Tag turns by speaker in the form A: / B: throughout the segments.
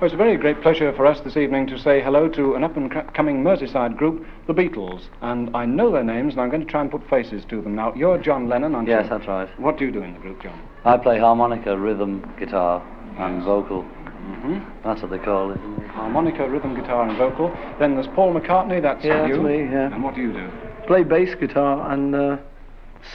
A: Well, it's a very great pleasure for us this evening to say hello to an up-and-coming Merseyside group, the Beatles. And I know their names, and I'm going to try and put faces to them. Now, you're John Lennon, aren't
B: Yes,
A: you?
B: that's right.
A: What do you do in the group, John?
B: I play harmonica, rhythm, guitar, and
A: Yes.
B: vocal.
A: hmm
B: That's what they call it.
A: Harmonica, rhythm, guitar, and vocal. Then there's Paul McCartney, that's
C: Yeah,
A: you.
C: that's me, yeah.
A: And what do you do?
C: Play bass guitar and uh,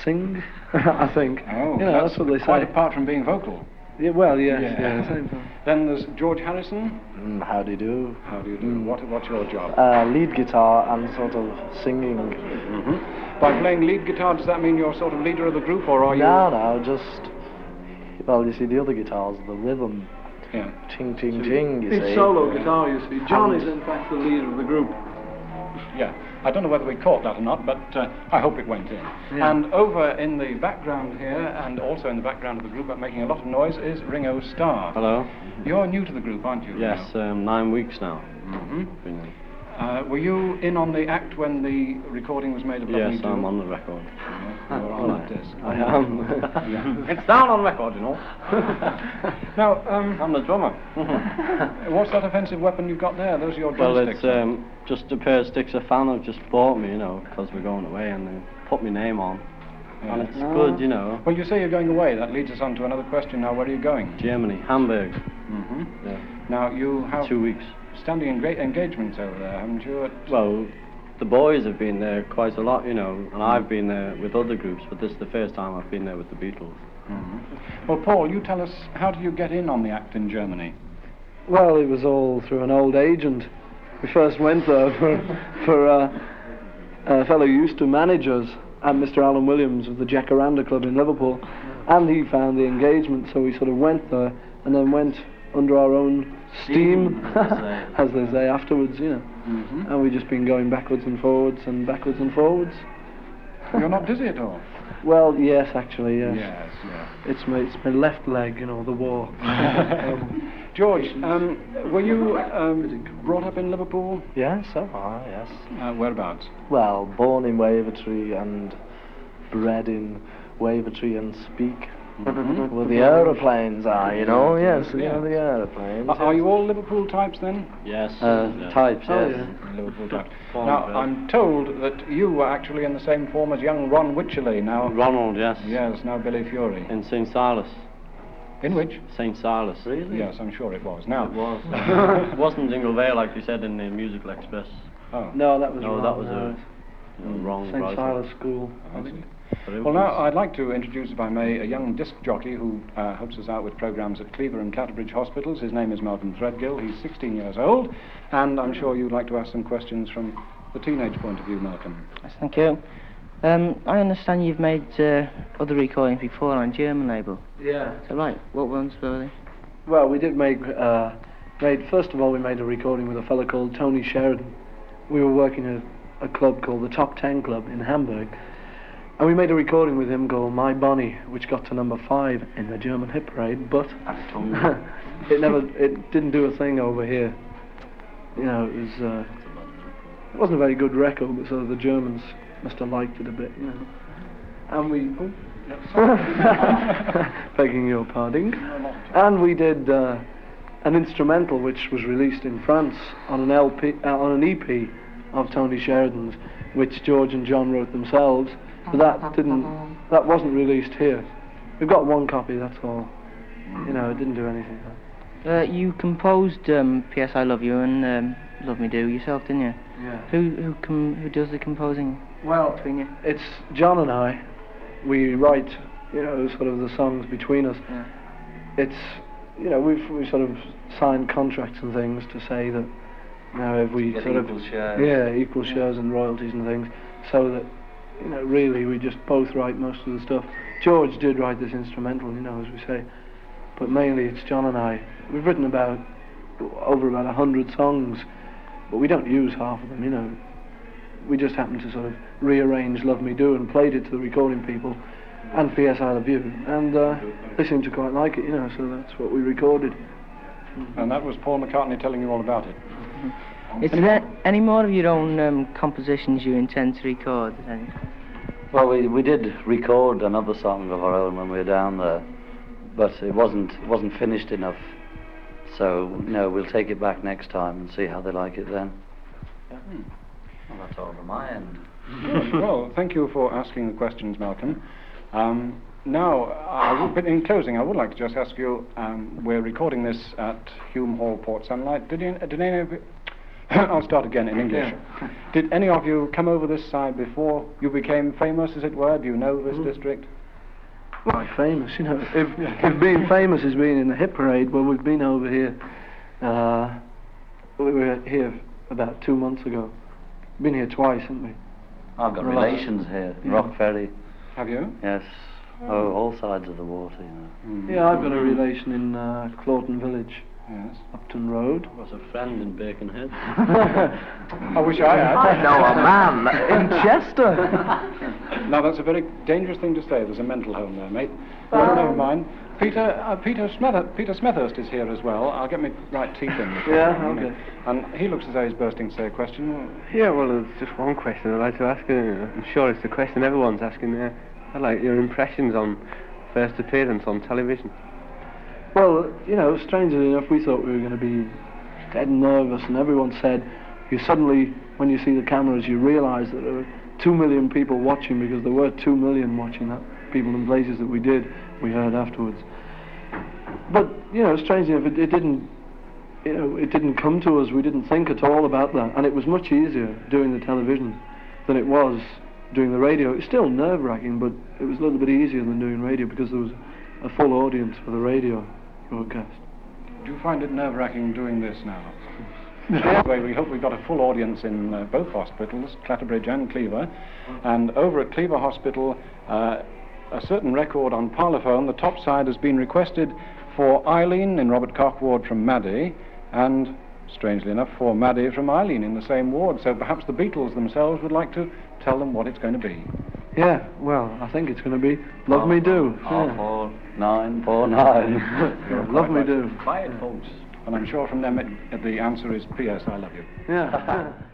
C: sing, I think.
A: Oh,
C: you know, that's, what they
A: quite
C: say.
A: apart from being vocal.
C: Yeah, well, yes,
A: Yeah.
C: yeah. same thing.
A: Then there's George Harrison.
D: Mm, how do you do?
A: How do you do? What, what's your job?
D: Uh, lead guitar and sort of singing.
A: hmm By playing lead guitar, does that mean you're sort of leader of the group, or are you?
D: No, no, just. Well, you see, the other guitars, the rhythm,
A: Yeah.
D: Ting, ching, ching, you see.
C: It's solo guitar, you see. John
D: And-
C: is, in fact, the leader of the group.
A: Yeah, I don't know whether we caught that or not, but uh, I hope it went in.
C: Yeah.
A: And over in the background here, and also in the background of the group, but making a lot of noise, is Ringo Starr.
E: Hello.
A: You're new to the group, aren't you?
E: Yes, um, nine weeks now. Mm-hmm.
A: Uh, were you in on the act when the recording was made of Love Me
E: Yes,
A: Do?
E: I'm on the record.
A: Yeah, you're on that disc.
E: I am.
A: Yeah.
E: it's down on record, you know.
A: Now, um,
E: I'm the drummer.
A: what's that offensive weapon you've got there? Those are your drumsticks.
E: well, it's um, just a pair of sticks a fan have just bought me, you know, because we're going away, and they put my name on, and
A: Yeah.
E: it's good, you know.
A: Well, you say you're going away. That leads us on to another question now. Where are you going?
E: Germany, Hamburg.
A: Mm-hmm.
E: Yeah.
A: Now, you have
E: Two weeks.
A: standing in great engagements over there, haven't you? At-
E: Well, the boys have been there quite a lot, you know, and I've been there with other groups, but this is the first time I've been there with the Beatles.
A: Mhm. Well, Paul, you tell us, how did you get in on the act in Germany?
C: Well, it was all through an old agent. We first went there for, for uh, a fellow who used to manage us, and Mr. Alan Williams of the Jacaranda Club in Liverpool, and he found the engagement, so we sort of went there, and then went under our own steam,
E: Steam, as they say.
C: as they say afterwards, you know.
A: Mm-hmm.
C: And we've just been going backwards and forwards and backwards and forwards.
A: You're not dizzy at all?
C: Well, yes, actually, yes.
A: Yes, yes.
C: It's my it's my left leg, you know, the war. Um,
A: George, um, were you um, brought up in Liverpool?
D: Yes, so far, yes.
A: Uh, whereabouts?
D: Well, born in Wavertree and bred in Wavertree and speak.
A: Mhm.
D: Well, the aeroplanes are, you know, yes, you
A: Yeah.
D: know, the aeroplanes.
A: Are, are you all Liverpool types then?
E: Yes.
B: Uh,
E: yeah.
B: types,
C: Oh,
B: yes.
C: yeah.
A: Liverpool types. Now. I'm told that you were actually in the same form as young Ron Wycherley now.
E: Ronald, yes.
A: Yes, now Billy Fury.
E: In St. Silas.
A: In which?
E: St. Silas.
B: Really?
A: Yes, I'm sure it was. Now,
E: It was. it wasn't Dingle Vale like you said in the Musical Express.
A: Oh,
C: no, that was
E: No,
C: wrong.
E: that was
C: no.
E: a you know, wrong
C: St. Silas School.
A: I see.
E: It
A: Well, now I'd like to introduce, if I may, a young disc jockey who uh, helps us out with programs at Cleaver and Clatterbridge Hospitals. His name is Melvin Threadgill. He's 16 years old, and I'm sure you'd like to ask some questions from the teenage point of view, Malcolm.
F: Yes, Thank you. Um, I understand you've made uh, other recordings before on German label.
C: Yeah.
F: Is that right? What ones were they?
C: Well, we did make, uh, made, first of all, we made a recording with a fellow called Tony Sheridan. We were working at a club called the Top Ten Club in Hamburg. And we made a recording with him called My Bonnie, which got to number five in the German hit parade, but it never, it didn't do a thing over here. You know, it was, uh, it wasn't a very good record, but so the Germans must have liked it a bit, you know. And we, oh. begging your pardon. And we did uh, an instrumental which was released in France on an LP, uh, on an EP of Tony Sheridan's, which George and John wrote themselves. But that didn't, that wasn't released here. We've got one copy, that's all. You know, it didn't do anything.
F: Uh, you composed um, P.S. I Love You and um, Love Me Do yourself, didn't you?
C: Yeah.
F: Who who com- who does the composing
C: Well,
F: between you?
C: it's John and I. We write, you know, sort of the songs between us.
F: Yeah.
C: It's, you know, we've we sort of signed contracts and things to say that, you know, if we
B: Get
C: sort of
B: equal shares.
C: yeah equal shares and royalties and things, so that, you know, really we just both write most of the stuff. George did write this instrumental, you know, as we say, but mainly it's John and I. We've written about over about a hundred songs, but we don't use half of them, you know. We just happened to sort of rearrange Love Me Do and played it to the recording people and P.S. I Love You. And uh, they seemed to quite like it, you know, so that's what we recorded.
A: And that was Paul McCartney telling you all about it.
F: Is there any more of your own um, compositions you intend to record? Any?
B: Well, we, we did record another song of our own when we were down there, but it wasn't wasn't finished enough. So, no, we'll take it back next time and see how they like it then. Well, that's all from my end.
A: Good. Well, thank you for asking the questions, Malcolm. Um, now, I would, but in closing, I would like to just ask you, um, we're recording this at Hulme Hall, Port Sunlight. Did, you, did any of you... I'll start again in English. Did any of you come over this side before you became famous, as it were? Do you know this district?
C: Quite famous, you know. If, if being famous is being in the hit parade, well, we've been over here. Uh, we were here about two months ago. Been here twice, haven't we?
B: I've got
C: Right.
B: relations here,
C: Yeah.
B: Rock Ferry.
A: Have you?
B: Yes. Oh, all sides of the water, you know.
A: Mm.
C: Yeah, I've got a relation in uh, Claughton Village,
A: Yes.
C: Upton Road.
E: I was a friend in Birkenhead.
A: I wish I had.
D: I know a man in Chester.
A: Now that's a very dangerous thing to say. There's a mental home there, mate. Well, never mind. Peter, uh, Peter, Smether, Peter Smethurst is here as well. I'll get my right teeth in.
C: Yeah,
A: you
C: okay.
A: And he looks as though he's bursting to say a question.
G: Yeah, well, there's just one question I'd like to ask. Uh, I'm sure it's the question everyone's asking there. I'd like your impressions on first appearance on television.
C: Well, you know, strangely enough, we thought we were going to be dead nervous, and everyone said, you suddenly, when you see the cameras, you realise that there are two million people watching because there were two million watching that, people in places that we did, we heard afterwards. But, you know, strangely enough, it, it didn't, you know, it didn't come to us, we didn't think at all about that, and it was much easier doing the television than it was doing the radio. It's still nerve-wracking, but it was a little bit easier than doing radio because there was a full audience for the radio
A: Do you find it nerve-wracking doing this now? Anyway, we hope we've got a full audience in uh, both hospitals, Clatterbridge and Cleaver. And over at Cleaver Hospital, uh, a certain record on parlophone, the top side has been requested for Eileen in Robert Koch ward from Maddie, and strangely enough, for Maddie from Eileen in the same ward. So perhaps the Beatles themselves would like to tell them what it's going to be.
C: Yeah, well, I think it's going to be Love Me Do.
B: Half
C: Yeah.
B: four, nine, four, nine.
C: Love Me Do.
A: Quiet, folks. And I'm sure from them it, the answer is P.S. I love you.
C: Yeah.